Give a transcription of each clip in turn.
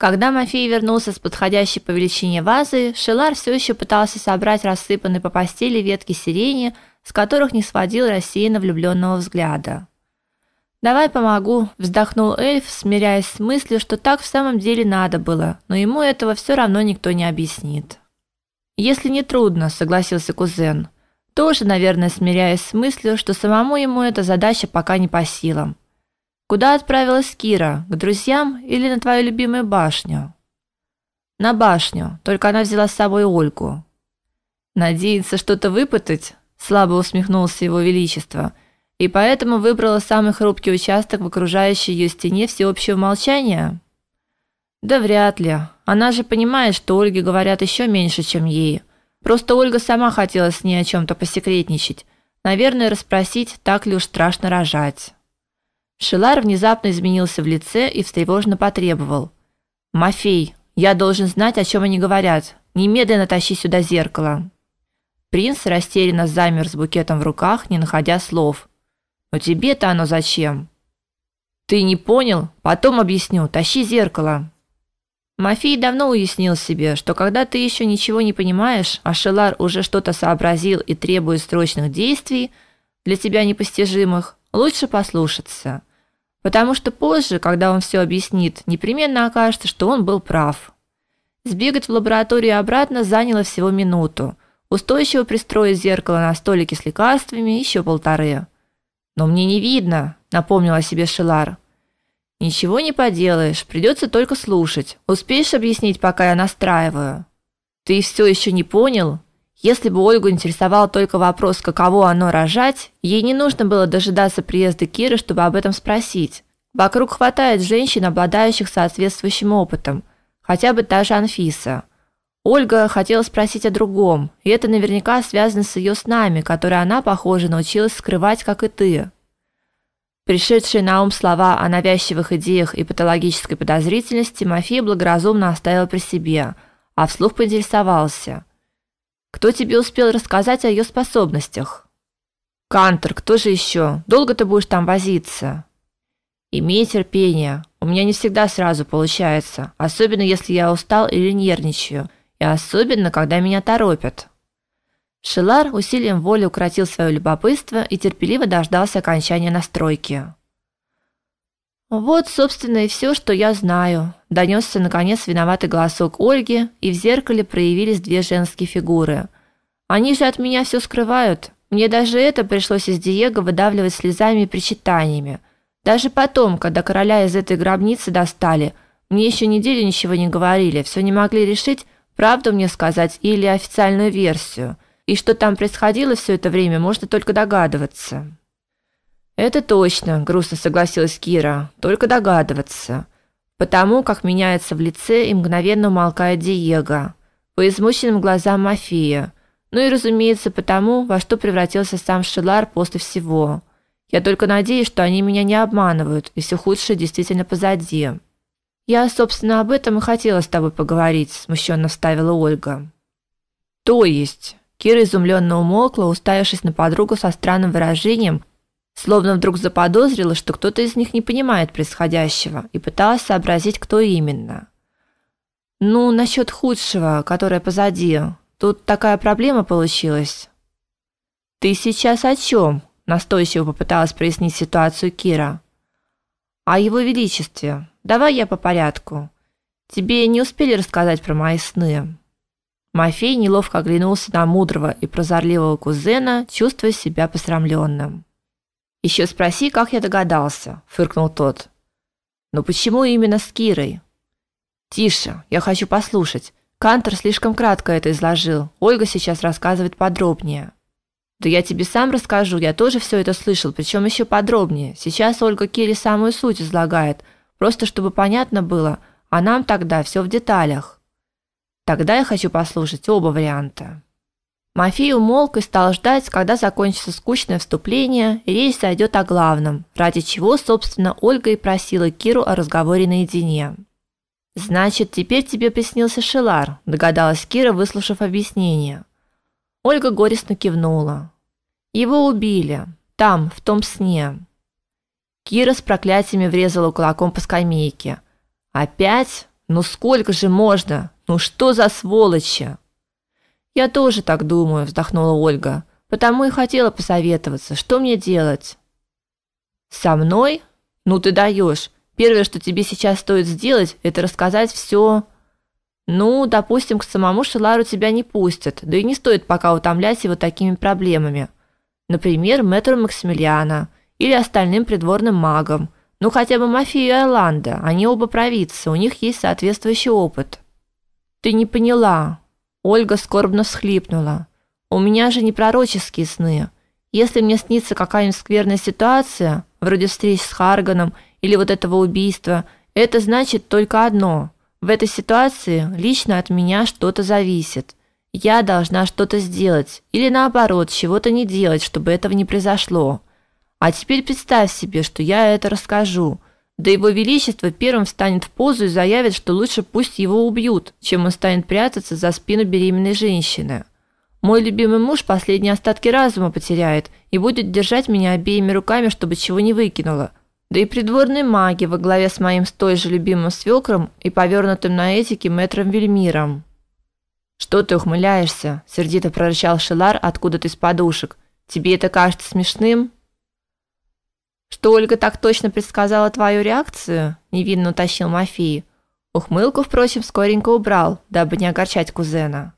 Когда Мафей вернулся с подходящей по величине вазой, Шелар все еще пытался собрать рассыпанные по постели ветки сирени, с которых не сводил рассеянно влюбленного взгляда. Давай помогу, вздохнул эльф, смиряясь с мыслью, что так в самом деле надо было, но ему этого все равно никто не объяснит. Если не трудно, согласился кузен. Тоже, наверное, смиряясь с мыслью, что самому ему эта задача пока не по силам. Куда отправилась Кира? К друзьям или на твою любимую башню? На башню, только она взяла с собой Ольгу. Надеется что-то выпытать? Слабо усмехнулся его величество. И поэтому выбрала самый хрупкий участок в окружающей ее стене всеобщего молчания? Да вряд ли. Она же понимает, что Ольге говорят еще меньше, чем ей. Просто Ольга сама хотела с ней о чем то посекретничать. Наверное, расспросить, так ли уж страшно рожать. Шилар внезапно изменился в лице и встревоженно потребовал: "Мафей, я должен знать, о чем они говорят. Немедленно тащи сюда зеркало". Принц растерянно замер с букетом в руках, не находя слов. "Но тебе-то оно зачем?" "Ты не понял? Потом объясню. Тащи зеркало". Мафей давно уяснил себе, что когда ты еще ничего не понимаешь, а Шелар уже что-то сообразил и требует срочных действий, для тебя непостижимых, лучше послушаться потому что позже, когда он все объяснит, непременно окажется, что он был прав. Сбегать в лабораторию обратно заняло всего минуту. Устойчиво пристроить зеркало на столике с лекарствами еще полторы. Но мне не видно, напомнил о себе Шилар. Ничего не поделаешь, придется только слушать. Успеешь объяснить, пока я настраиваю? Ты все еще не понял? Если бы Ольгу интересовал только вопрос, каково оно рожать, ей не нужно было дожидаться приезда Киры, чтобы об этом спросить. Вокруг хватает женщин, обладающих соответствующим опытом, хотя бы та же Анфиса. Ольга хотела спросить о другом, и это наверняка связано с ее снами, которые она, похоже, научилась скрывать, как и ты. Пришедшие на ум слова о навязчивых идеях и патологической подозрительности Мафия благоразумно оставил при себе, а вслух поинтересовался – кто тебе успел рассказать о ее способностях? Кантер, кто же еще? Долго ты будешь там возиться? Имей терпение. У меня не всегда сразу получается, особенно если я устал или нервничаю, и особенно когда меня торопят. Шелар усилием воли укротил свое любопытство и терпеливо дождался окончания настройки. Вот, собственно, и все, что я знаю. Донесся наконец виноватый голосок Ольги, и в зеркале проявились две женские фигуры. Они же от меня все скрывают. Мне даже это пришлось из Диего выдавливать слезами и причитаниями. Даже потом, когда короля из этой гробницы достали, мне еще неделю ничего не говорили, все не могли решить, правду мне сказать или официальную версию. И что там происходило все это время, можно только догадываться. Это точно, грустно согласилась Кира. Только догадываться. Потому как меняется в лице и мгновенно умолкает Диего, по измученным глазам Мафия. Ну и, разумеется, потому, во что превратился сам Шелар после всего. Я только надеюсь, что они меня не обманывают, и все худшее действительно позади. Я, собственно, об этом и хотела с тобой поговорить, смущенно вставила Ольга. То есть, Кира изумленно умолкла, уставившись на подругу со странным выражением, Словно вдруг заподозрила, что кто-то из них не понимает происходящего, и пыталась сообразить, кто именно. Ну, насчет худшего, которое позади. Тут такая проблема получилась. Ты сейчас о чем? настойчиво попыталась прояснить ситуацию Кира. О его величестве. Давай я по порядку. Тебе не успели рассказать про мои сны. Мафей неловко оглянулся на мудрого и прозорливого кузена, чувствуя себя посрамленным. Еще спроси, как я догадался, фыркнул тот. Но почему именно с Кирой? Тише, я хочу послушать. Кантер слишком кратко это изложил. Ольга сейчас рассказывает подробнее. Да я тебе сам расскажу, я тоже все это слышал, причем еще подробнее. Сейчас Ольга Кире самую суть излагает, просто чтобы понятно было, а нам тогда все в деталях. Тогда я хочу послушать оба варианта. Мафей умолк и стал ждать, когда закончится скучное вступление, и речь зайдет о главном, ради чего, собственно, Ольга и просила Киру о разговоре наедине. Значит, теперь тебе приснился Шелар, догадалась Кира, выслушав объяснение. Ольга горестно кивнула. Его убили там, в том сне. Кира с проклятиями врезала кулаком по скамейке. Опять? Ну сколько же можно? Ну что за сволочи? Я тоже так думаю, вздохнула Ольга. Потому и хотела посоветоваться, что мне делать. Со мной? Ну ты даешь. Первое, что тебе сейчас стоит сделать, это рассказать все. Ну, допустим, к самому Шелару тебя не пустят. Да и не стоит пока утомлять его такими проблемами. Например, мэтру Максимилиана или остальным придворным магам. Ну хотя бы Мафию и они оба провидцы, у них есть соответствующий опыт. Ты не поняла. Ольга скорбно всхлипнула. У меня же не пророческие сны. Если мне снится какая-нибудь скверная ситуация, вроде встречи с Харганом или вот этого убийства, это значит только одно. В этой ситуации лично от меня что-то зависит. Я должна что-то сделать или наоборот, чего-то не делать, чтобы этого не произошло. А теперь представь себе, что я это расскажу. Да его величество первым встанет в позу и заявит, что лучше пусть его убьют, чем он станет прятаться за спину беременной женщины. Мой любимый муж последние остатки разума потеряет и будет держать меня обеими руками, чтобы чего не выкинула. Да и придворные маги во главе с моим столь же любимым свекром и повернутым на этике мэтром Вельмиром. Что ты ухмыляешься? сердито прорычал Шелар откуда-то из подушек. Тебе это кажется смешным? Что Ольга так точно предсказала твою реакцию? невинно уточнил Мафий. Ухмылку, впрочем, скоренько убрал, дабы не огорчать кузена.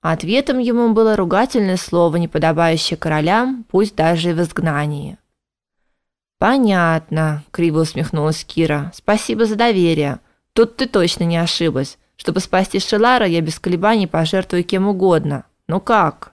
Ответом ему было ругательное слово, не подобающее королям, пусть даже и в изгнании. Понятно, криво усмехнулась Кира. Спасибо за доверие. Тут ты точно не ошиблась. Чтобы спасти Шелара, я без колебаний пожертвую кем угодно. Ну как?